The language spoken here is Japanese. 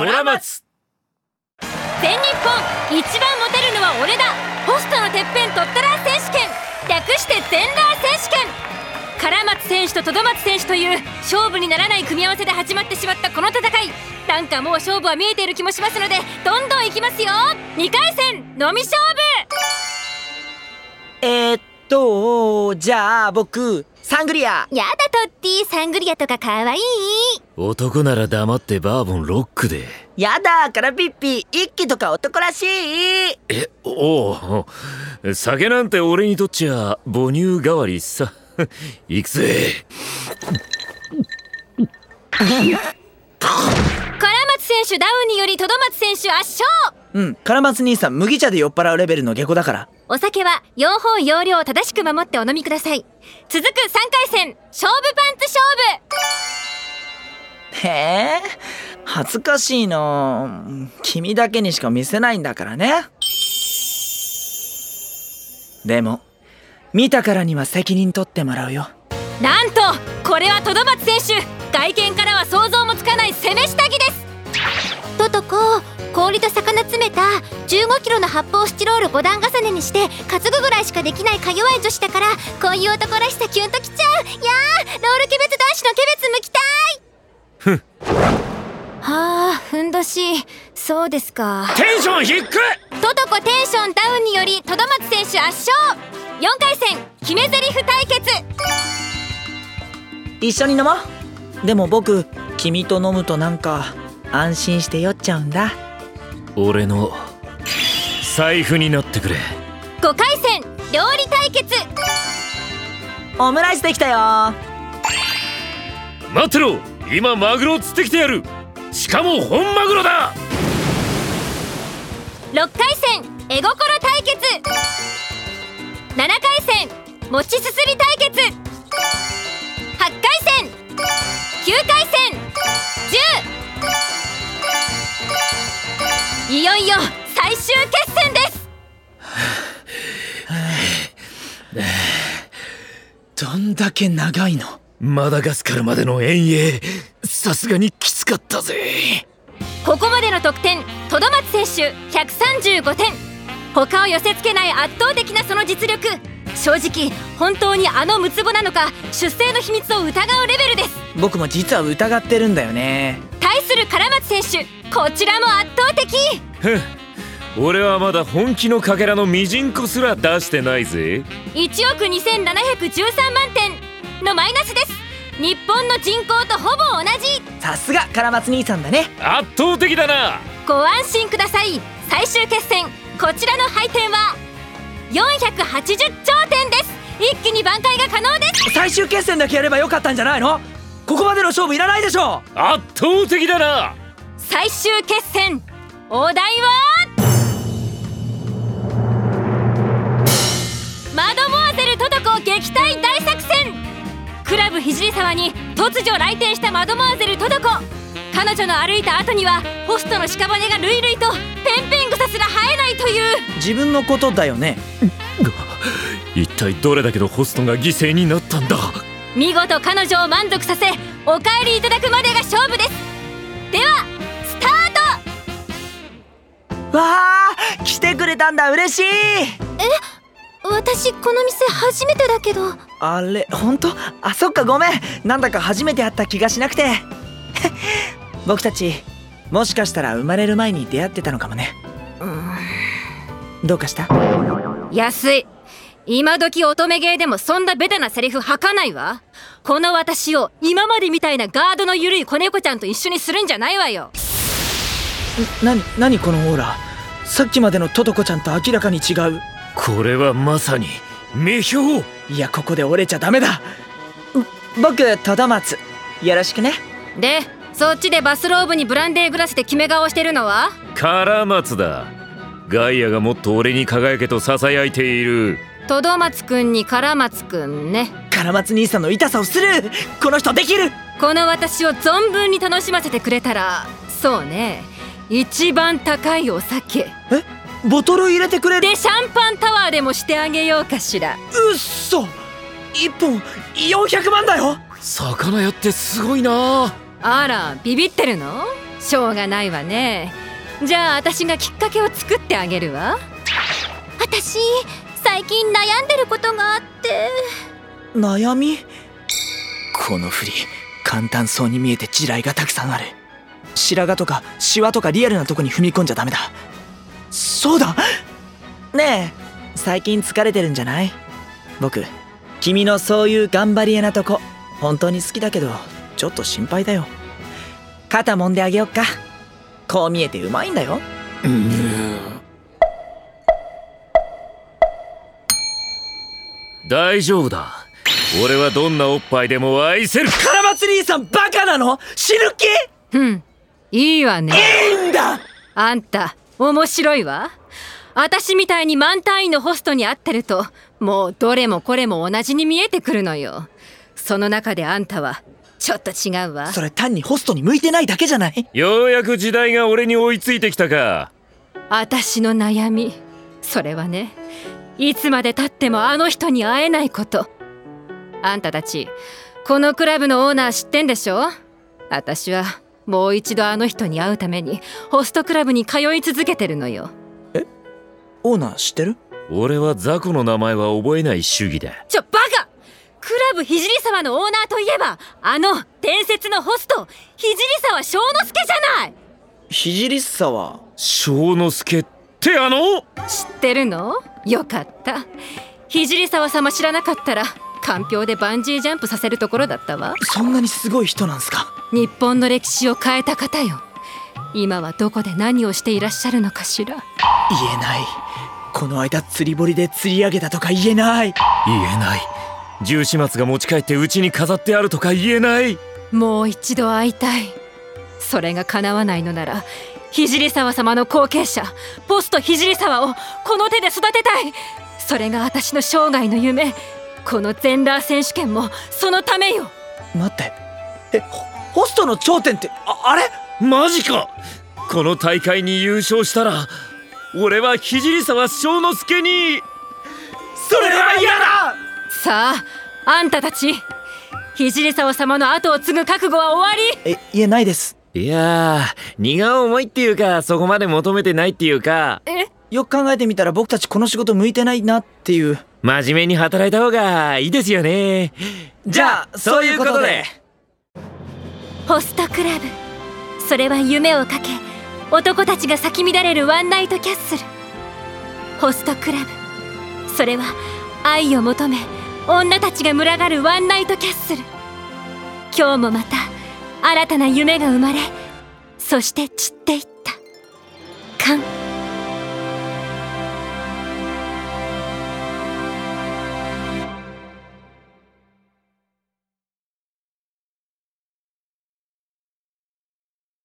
ドラマツ全日本一番モテるのは俺だ。ホストのてっぺん取ったら選手権。略して全ラー選手権。唐松選手とトド松選手という勝負にならない組み合わせで始まってしまったこの戦い。なんかもう勝負は見えている気もしますのでどんどんいきますよ。2回戦飲み勝負。えー、っとじゃあ僕サングリア。やだトッティ。サングリアとかかわいい。男なら黙ってバーボンロックで。やだカラピッピ一気とか男らしい。えおお酒なんて俺にとっちゃ母乳代わりさ。行くぜ。唐松選手ダウンによりトドマツ選手圧勝。うんカラマツ兄さん麦茶で酔っ払うレベルの下戸だからお酒は4本容量を正しく守ってお飲みください。続く3回戦勝負パンツ勝負。へえ恥ずかしいな君だけにしか見せないんだからね。でも見たからには責任取ってもらうよ。なんとこれはトドマツ選手。外見からは想像もつかない氷と魚詰めた15キロの発泡スチロール5段重ねにして担ぐぐらいしかできないか弱い女子だからこういう男らしさキュンときちゃう。いやーロールキャベツ男子のキャベツ剥きたいふんはあふんどし。そうですか。テンション低くトトコテンションダウンによりトドマツ選手圧勝。4回戦決め台詞対決。一緒に飲もう。でも僕君と飲むとなんか安心して酔っちゃうんだ俺の財布になってくれ。5回戦料理対決。オムライスできたよ。待ってろ今マグロを釣ってきてやる。しかも本マグロだ。6回戦絵心対決。7回戦餅すすり対決。8回戦9回戦いよいよ最終決戦です。どんだけ長いの？マダガスカルまでの遠泳。さすがにきつかったぜ。ここまでの得点トドマツ選手135点。他を寄せ付けない圧倒的なその実力。正直本当にあのムツボなのか出生の秘密を疑うレベルです。僕も実は疑ってるんだよね。対する唐松選手こちらも圧倒的。ふん。俺はまだ本気のかけらのミジンコすら出してないぜ。1億2713万点のマイナスです。日本の人口とほぼ同じ。さすがカラマツ兄さんだね。圧倒的だな。ご安心ください。最終決戦こちらの配点は480頂点です。一気に挽回が可能です。最終決戦だけやればよかったんじゃないの？ここまでの勝負いらないでしょ圧倒的だな最終決戦。お題は？マドモアゼルトトコ撃退大作戦。クラブ聖沢に突如来店したマドモアゼルトトコ。彼女の歩いた後にはホストの屍がルイルイとペンペン草すら生えないという。自分のことだよね。一体どれだけのホストが犠牲になったんだ？見事彼女を満足させお帰りいただくまでが勝負です。ではわあ来てくれたんだ嬉しい。私この店初めてだけど。あれ本当？あそっかごめん。なんだか初めて会った気がしなくて。僕たちもしかしたら生まれる前に出会ってたのかもね。どうかした？安い。今時乙女芸でもそんなベタなセリフ吐かないわ。この私を今までみたいなガードの緩い子猫ちゃんと一緒にするんじゃないわよなに何このオーラ？さっきまでのトトコちゃんと明らかに違う。これはまさに目標。いやここで折れちゃダメだ。僕トドマツ。よろしくね。でそっちでバスローブにブランデーグラスで決め顔してるのは？カラマツだ。ガイアがもっと俺に輝けと囁いている。トドマツくんにカラマツくんね。カラマツ兄さんの痛さをする。この人できる。この私を存分に楽しませてくれたらそうね一番高いお酒。え？ボトル入れてくれる？でシャンパンタワーでもしてあげようかしら。うっそ1本400万だよ！魚屋ってすごいな。あらビビってるの？しょうがないわね。じゃあ私がきっかけを作ってあげるわ。私最近悩んでることがあって。悩み？この振り簡単そうに見えて地雷がたくさんある白髪とかシワとかリアルなとこに踏み込んじゃダメだ。そうだ。ねえ最近疲れてるんじゃない？僕君のそういう頑張り屋なとこ本当に好きだけどちょっと心配だよ。肩揉んであげよっか。こう見えてうまいんだよ。大丈夫だ。俺はどんなおっぱいでも愛せる。カラマツ兄さんバカなの？死ぬ気？うんいいわね。いいんだ！あんた面白いわ？私みたいに満単位のホストに会ってるともうどれもこれも同じに見えてくるのよ。その中であんたはちょっと違うわ。それ単にホストに向いてないだけじゃない？ようやく時代が俺に追いついてきたか。私の悩みそれはねいつまでたってもあの人に会えないこと。あんたたちこのクラブのオーナー知ってんでしょ？私はもう一度あの人に会うためにホストクラブに通い続けてるのよ。オーナー知ってる？俺は雑魚の名前は覚えない主義だ。ちょバカ！クラブ聖沢のオーナーといえばあの伝説のホスト聖沢正之助じゃない！聖沢正之助ってあの？知ってるの？よかった。聖沢様知らなかったらかんぴょうでバンジージャンプさせるところだったわ。そんなにすごい人なんすか？日本の歴史を変えた方よ。今はどこで何をしていらっしゃるのかしら。言えない。この間釣り堀で釣り上げたとか言えない。言えない。重始末が持ち帰って家に飾ってあるとか言えない。もう一度会いたい。それが叶わないのなら聖沢様の後継者ポスト聖沢をこの手で育てたい。それが私の生涯の夢。このゼンダー選手権もそのためよ。待ってえホホストの頂点ってああれ？マジか。この大会に優勝したら俺は聖沢正之助に。それは嫌だ！さああんたたち聖沢様の後を継ぐ覚悟は終わり？えいえないです。いやー荷が重いっていうかそこまで求めてないっていうか。え？よく考えてみたら僕たちこの仕事向いてないなっていう。真面目に働いた方がいいですよね。じゃあそういうことでホストクラブ。それは夢をかけ男たちが咲き乱れるワンナイトキャッスル。ホストクラブ。それは愛を求め女たちが群がるワンナイトキャッスル。今日もまた新たな夢が生まれそして散っていった。カン